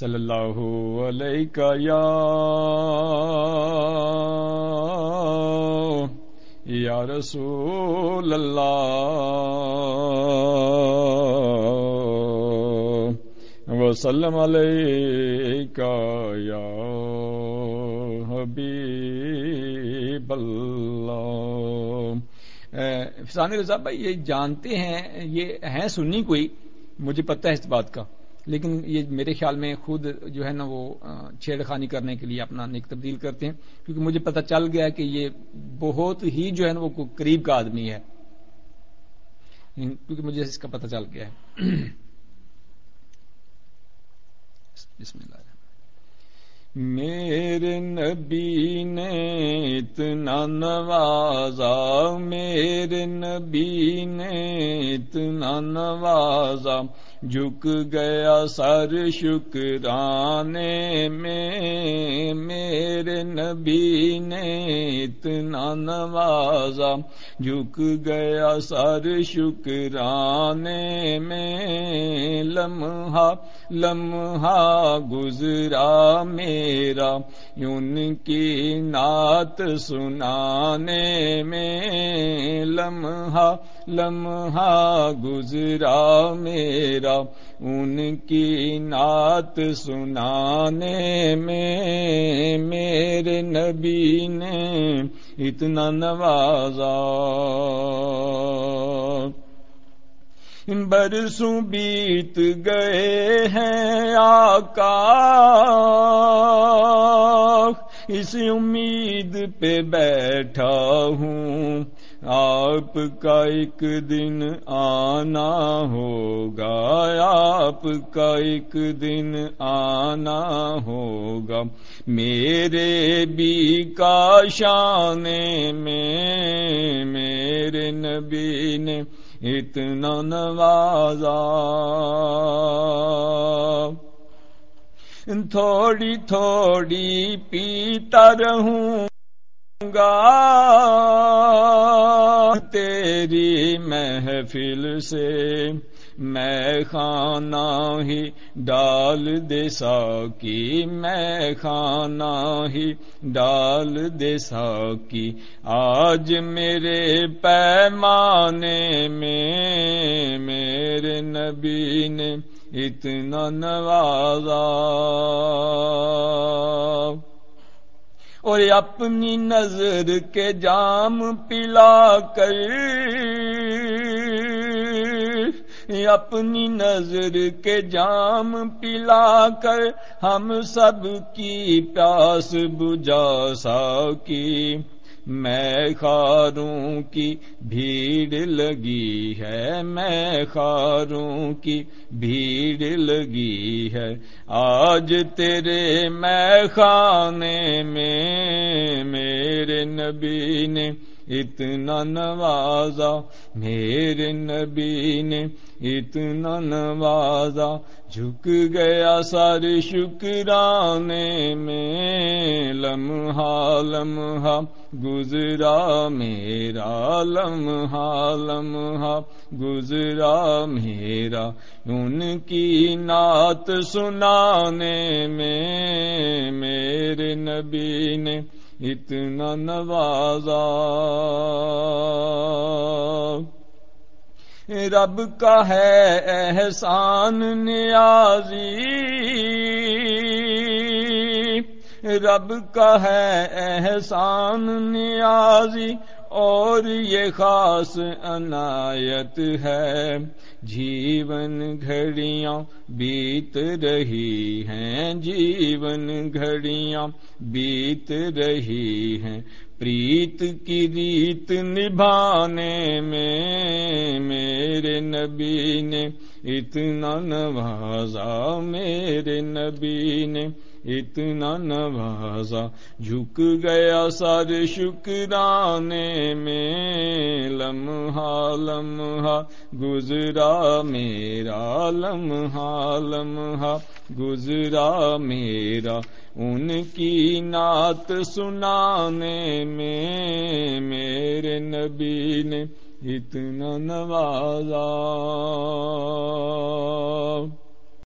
صلی اللہ علیہ یا یا رسول اللہ وسلم علیہ یا حبیب اللہ۔ فسانی رضا بھائی، یہ جانتے ہیں، یہ ہیں سنی کوئی؟ مجھے پتہ ہے اس بات کا۔ لیکن یہ میرے خیال میں خود جو ہے نا وہ چھیڑ خانی کرنے کے لیے اپنا نک تبدیل کرتے ہیں، کیونکہ مجھے پتہ چل گیا کہ یہ بہت ہی جو ہے نا وہ قریب کا آدمی ہے۔ یعنی کیونکہ مجھے اس کا پتہ چل گیا ہے۔ بسم اللہ میرے نبی نے اتنا نوازا، میرے نبی نے اتنا نوازا۔ جھک گیا سر شکرانے میں، میرے نبی نے اتنا نوازا۔ جھک گیا سر شکرانے میں، لمحہ لمحہ گزرا میرا۔ ان کی نعت سنانے میں لمحہ لمحہ گزرا میرا۔ ان کی نعت سنانے میں میرے نبی نے اتنا نوازا۔ برسوں بیت گئے ہیں آقا۔ اس امید پہ بیٹھا ہوں۔ آپ کا ایک دن آنا ہوگا۔ آپ کا ایک دن آنا ہوگا۔ میرے بھی کا شانے میں، میرے نبی نے اتنا نوازا۔ تھوڑی تھوڑی پیتا رہوں گا۔ تیری محفل سے میں خانہ ہی ڈال دے ساکی۔ میں خانہ ہی ڈال دے ساکی۔ آج میرے پیمانے میں میرے نبی نے اتنا نوازا۔ اور اپنی نظر کے جام پلا کر۔ اپنی نظر کے جام پلا کر۔ ہم سب کی پیاس بجا ساکی۔ میں خاروں کی بھیڑ لگی ہے، میں خاروں کی بھیڑ لگی ہے۔ آج تیرے میں خانے میں، میرے نبی نے اتنا نوازا، میرے نبی نے اتنا نوازا، جھک گیا سارے شکرانے میں، لمحہ لمحہ گزرا میرا، لمحہ لمحہ گزرا میرا، ان کی نعت سنانے میں، میرے نبی نے اتنا نوازا۔ رب کا ہے احسان نیازی۔ رب کا ہے احسان نیازی۔ اور یہ خاص عنایت ہے۔ جیون گھڑیاں بیت رہی ہیں۔ جیون گھڑیاں بیت رہی ہیں۔ پریت کی ریت نبھانے میں میرے نبی نے اتنا نوازا، میرے نبی نے اتنا نوازا، جھک گیا سر شکرانے میں، لمحہ لمحہ گزرا میرا، لمحہ لمحہ گزرا میرا۔ ان کی نعت سنانے میں میرے نبی نے اتنا نوازا۔